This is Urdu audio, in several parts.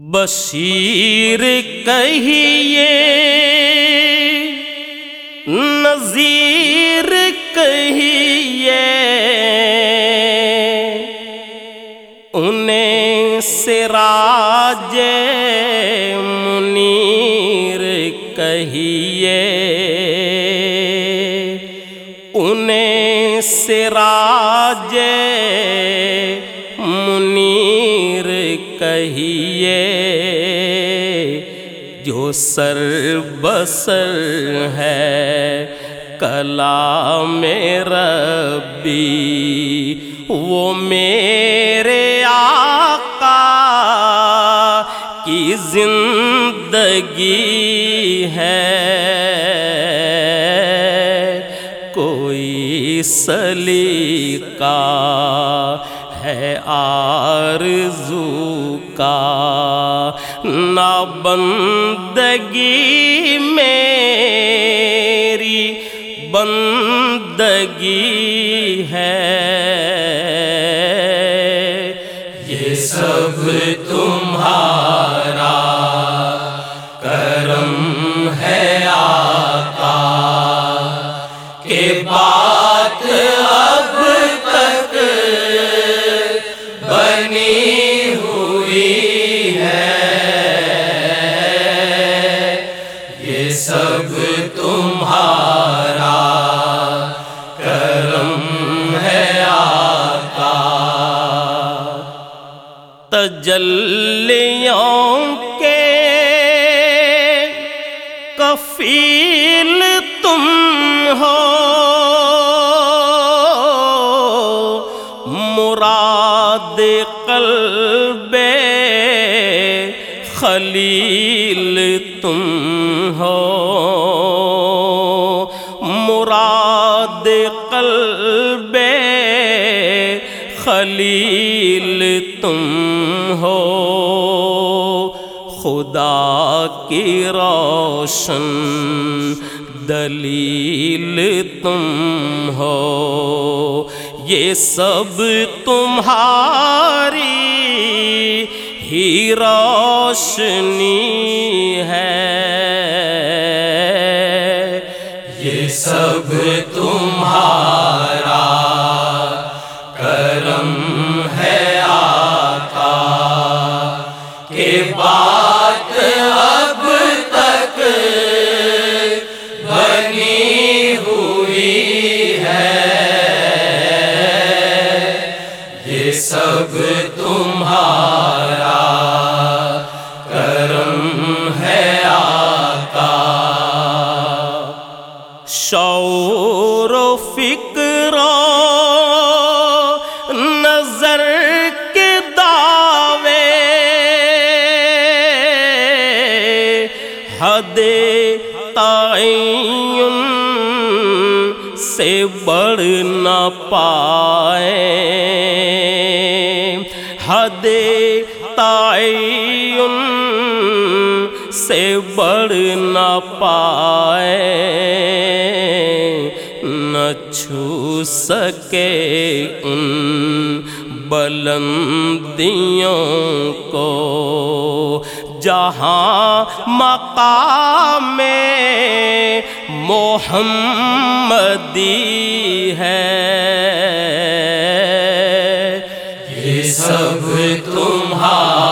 بشیر کہیے نذیر کہیے انہیں سراج منیر کہیے انہیں سراج جو سر بسر ہے، کلام ربی، وہ میرے آقا کی زندگی ہے۔ کوئی سلیقہ ہے، آرزو کا نہ بندگی میری بندگی ہے۔ یہ سب تمہارا کرم ہے۔ تمہارا کرم ہے آقا۔ تجلیوں کے کفیل تم ہو۔ مراد قلب خلیل مراد قلب خلیل تم ہو۔ خدا کی روشن دلیل تم ہو۔ یہ سب تمہاری ہی روشنی ہے۔ سب تمہارا کرم ہے آقا کہ بات اب تک بنی ہوئی ہے۔ یہ سب تمہارا حد تعین سے بڑھ نہ پائے۔ حد تعین سے بڑھ نہ پائے۔ نہ چھو سکے ان بلندیوں کو۔ جہاں مقام محمدی ہے۔ یہ سب تمہارا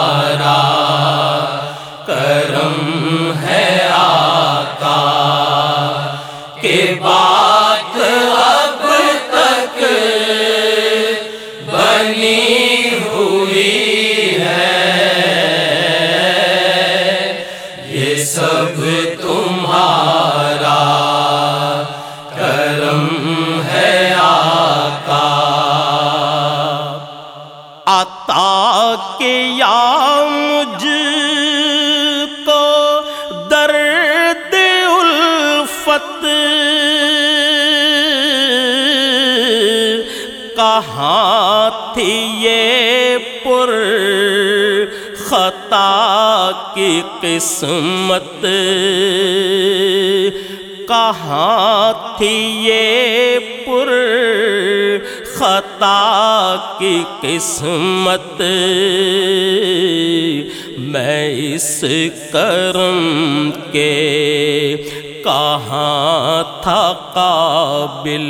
عطا کے یا مجھ کو درد الفت کہاں تھی یہ پر خطا کی قسمت کہاں تھی یہ پر خطا کی قسمت۔ میں اس کرم کے کہاں تھا قابل؟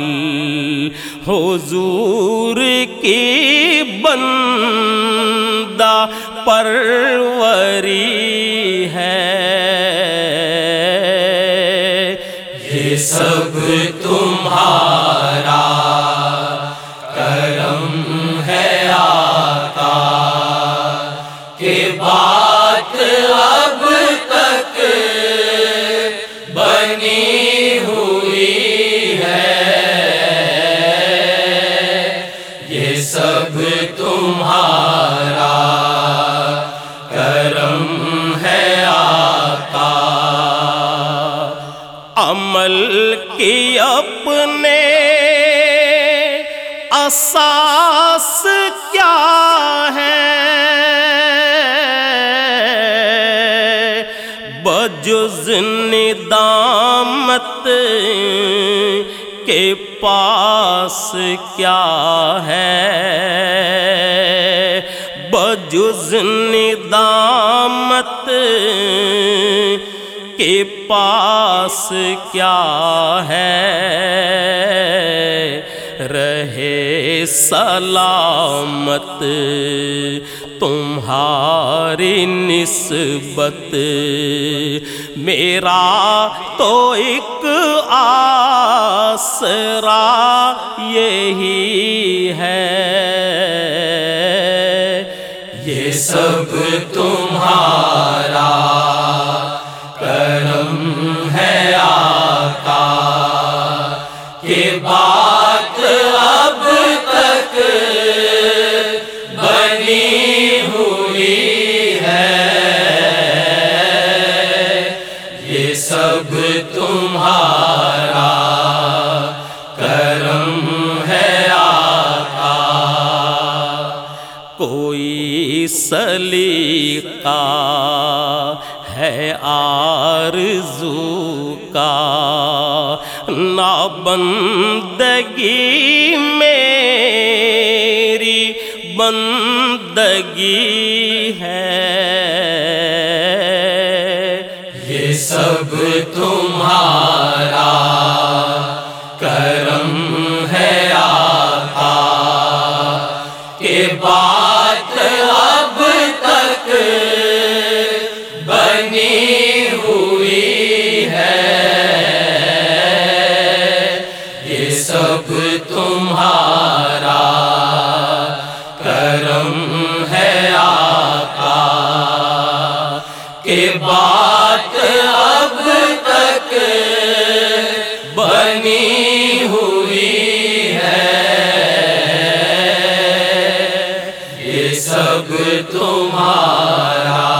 حضور کی بندہ پروری ہے۔ یہ سب اپنے اساس کیا ہے؟ بجز ندامت کے پاس کیا ہے؟ بجز ندامت کے پاس کیا ہے؟ رہے سلامت تمہاری نسبت۔ میرا تو ایک آسرا یہی ہے۔ یہ سب تمہارا سلیقہ ہے آرزو کا۔ نا بندگی میری بندگی ہے۔ یہ سب تمہارا کرم ہے۔ یہ تمہارا کرم ہے آقا کہ بات اب تک بنی ہوئی ہے۔ یہ سب تمہارا